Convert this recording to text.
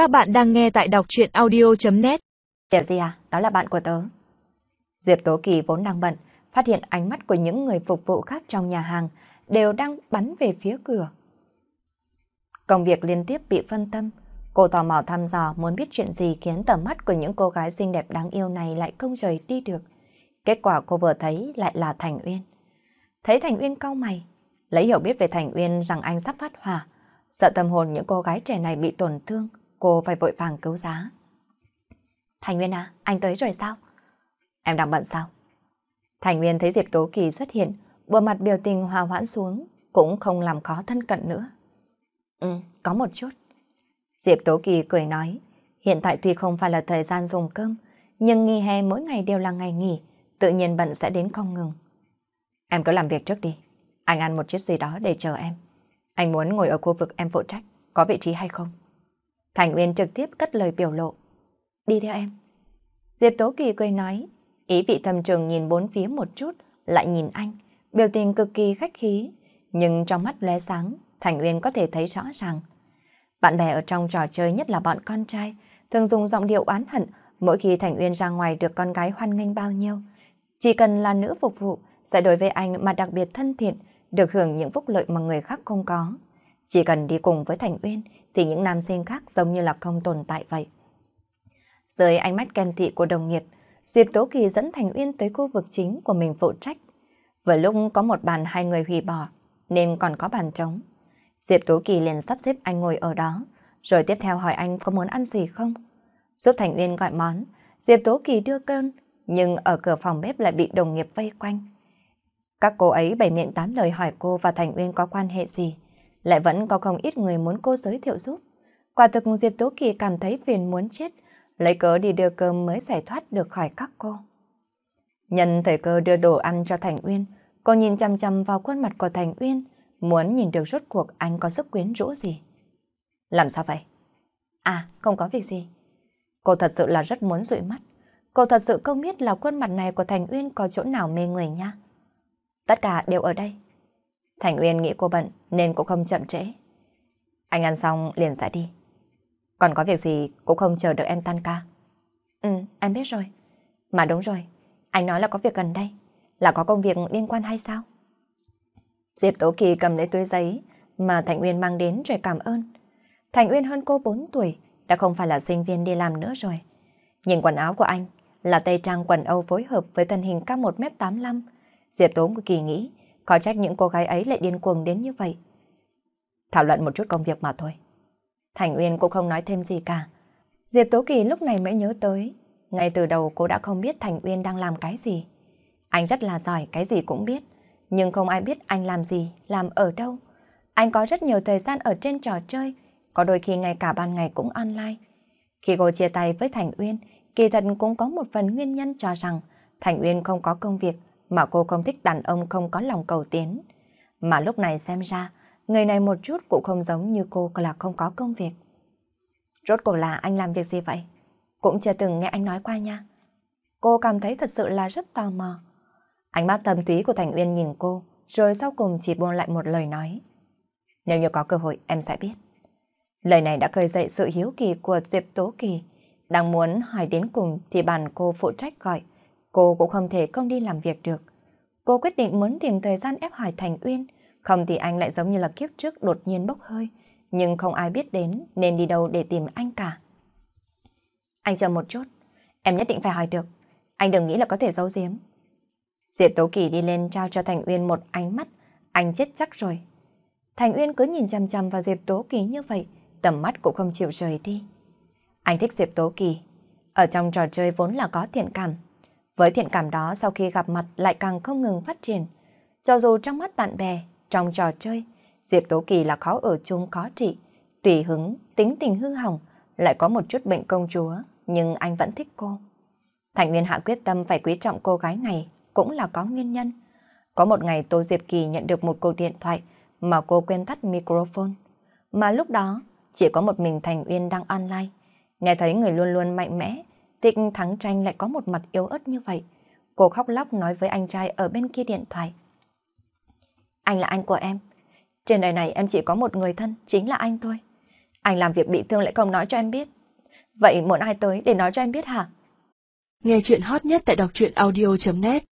Các bạn đang nghe tại đọc chuyện audio.net Diệp gì à? Đó là bạn của tớ. Diệp Tố Kỳ vốn đang bận, phát hiện ánh mắt của những người phục vụ khác trong nhà hàng đều đang bắn về phía cửa. Công việc liên tiếp bị phân tâm. Cô tò mò thăm dò muốn biết chuyện gì khiến tầm mắt của những cô gái xinh đẹp đáng yêu này lại không rời đi được. Kết quả cô vừa thấy lại là Thành Uyên. Thấy Thành Uyên cau mày, lấy hiểu biết về Thành Uyên rằng anh sắp phát hỏa, sợ tâm hồn những cô gái trẻ này bị tổn thương, cô phải vội vàng cứu giá. Thành Nguyên à, anh tới rồi sao? Em đang bận sao? Thành Nguyên thấy Diệp Tố Kỳ xuất hiện, bộ mặt biểu tình hòa hoãn xuống, cũng không làm khó thân cận nữa. Ừ, có một chút. Diệp Tố Kỳ cười nói, hiện tại tuy không phải là thời gian dùng cơm, nhưng nghỉ hè mỗi ngày đều là ngày nghỉ, tự nhiên bận sẽ đến không ngừng. Em cứ làm việc trước đi, anh ăn một chiếc gì đó để chờ em. Anh muốn ngồi ở khu vực em phụ trách, có vị trí hay không? Thành Uyên trực tiếp cất lời biểu lộ. Đi theo em. Diệp Tố Kỳ cười nói, ý vị thầm trường nhìn bốn phía một chút, lại nhìn anh, biểu tình cực kỳ khách khí, nhưng trong mắt lóe sáng, Thành Uyên có thể thấy rõ ràng. Bạn bè ở trong trò chơi nhất là bọn con trai, thường dùng giọng điệu oán hận mỗi khi Thành Uyên ra ngoài được con gái hoan nghênh bao nhiêu. Chỉ cần là nữ phục vụ, sẽ đối với anh mà đặc biệt thân thiện, được hưởng những phúc lợi mà người khác không có. Chỉ cần đi cùng với Thành Uyên thì những nam sinh khác giống như là không tồn tại vậy. Dưới ánh mắt ghen tị của đồng nghiệp, Diệp Tố Kỳ dẫn Thành Uyên tới khu vực chính của mình phụ trách. Vừa lúc có một bàn hai người hủy bỏ, nên còn có bàn trống. Diệp Tố Kỳ liền sắp xếp anh ngồi ở đó, rồi tiếp theo hỏi anh có muốn ăn gì không. Giúp Thành Uyên gọi món, Diệp Tố Kỳ đưa cơn, nhưng ở cửa phòng bếp lại bị đồng nghiệp vây quanh. Các cô ấy bày miệng tám lời hỏi cô và Thành Uyên có quan hệ gì, lại vẫn có không ít người muốn cô giới thiệu giúp. Quả thực Diệp Tố Kỳ cảm thấy phiền muốn chết, lấy cớ đi đưa cơm mới giải thoát được khỏi các cô. Nhân thời cơ đưa đồ ăn cho Thành Uyên, cô nhìn chăm chăm vào khuôn mặt của Thành Uyên, muốn nhìn được rốt cuộc anh có sức quyến rũ gì. Làm sao vậy? À, không có việc gì. Cô thật sự là rất muốn dụi mắt. Cô thật sự không biết là khuôn mặt này của Thành Uyên có chỗ nào mê người nha. Tất cả đều ở đây. Thành Uyên nghĩ cô bận nên cũng không chậm trễ. Anh ăn xong liền giải đi. Còn có việc gì cũng không chờ được em tan ca. Ừ, em biết rồi. Mà đúng rồi, anh nói là có việc gần đây. Là có công việc liên quan hay sao? Diệp Tố Kỳ cầm lấy túi giấy mà Thành Uyên mang đến rồi cảm ơn. Thành Uyên hơn cô 4 tuổi, đã không phải là sinh viên đi làm nữa rồi. Nhìn quần áo của anh là tây trang quần Âu phối hợp với thân hình cao 1m85. Diệp Tố Kỳ nghĩ có trách những cô gái ấy lại điên cuồng đến như vậy. Thảo luận một chút công việc mà thôi. Thành Uyên cũng không nói thêm gì cả. Diệp Tố Kỳ lúc này mới nhớ tới. Ngay từ đầu cô đã không biết Thành Uyên đang làm cái gì. Anh rất là giỏi, cái gì cũng biết. Nhưng không ai biết anh làm gì, làm ở đâu. Anh có rất nhiều thời gian ở trên trò chơi, có đôi khi ngay cả ban ngày cũng online. Khi cô chia tay với Thành Uyên, kỳ thật cũng có một phần nguyên nhân cho rằng Thành Uyên không có công việc, mà cô không thích đàn ông không có lòng cầu tiến. Mà lúc này xem ra, người này một chút cũng không giống như cô là không có công việc. Rốt cuộc là anh làm việc gì vậy? Cũng chưa từng nghe anh nói qua nha. Cô cảm thấy thật sự là rất tò mò. Ánh mắt thầm túy của Thành Uyên nhìn cô, rồi sau cùng chỉ buông lại một lời nói. Nếu như có cơ hội em sẽ biết. Lời này đã khơi dậy sự hiếu kỳ của Diệp Tố Kỳ. Đang muốn hỏi đến cùng thì bàn cô phụ trách gọi. Cô cũng không thể không đi làm việc được. Cô quyết định muốn tìm thời gian ép hỏi Thành Uyên, không thì anh lại giống như là kiếp trước đột nhiên bốc hơi, nhưng không ai biết đến nên đi đâu để tìm anh cả. Anh chờ một chút, em nhất định phải hỏi được, anh đừng nghĩ là có thể giấu giếm. Diệp Tố Kỳ đi lên trao cho Thành Uyên một ánh mắt, anh chết chắc rồi. Thành Uyên cứ nhìn chằm chằm vào Diệp Tố Kỳ như vậy, tầm mắt cũng không chịu rời đi. Anh thích Diệp Tố Kỳ, ở trong trò chơi vốn là có thiện cảm, với thiện cảm đó sau khi gặp mặt lại càng không ngừng phát triển. Cho dù trong mắt bạn bè, trong trò chơi, Diệp Tố Kỳ là khó ở chung khó trị, tùy hứng, tính tình hư hỏng, lại có một chút bệnh công chúa, nhưng anh vẫn thích cô. Thành Nguyên Hạ quyết tâm phải quý trọng cô gái này cũng là có nguyên nhân. Có một ngày Tô Diệp Kỳ nhận được một cuộc điện thoại mà cô quên tắt microphone. Mà lúc đó, chỉ có một mình Thành Uyên đang online. Nghe thấy người luôn luôn mạnh mẽ, Tịch Thắng Tranh lại có một mặt yếu ớt như vậy. Cô khóc lóc nói với anh trai ở bên kia điện thoại. Anh là anh của em. Trên đời này em chỉ có một người thân, chính là anh thôi. Anh làm việc bị thương lại không nói cho em biết. Vậy muốn ai tới để nói cho em biết hả? Nghe chuyện hot nhất tại đọc truyện audio.net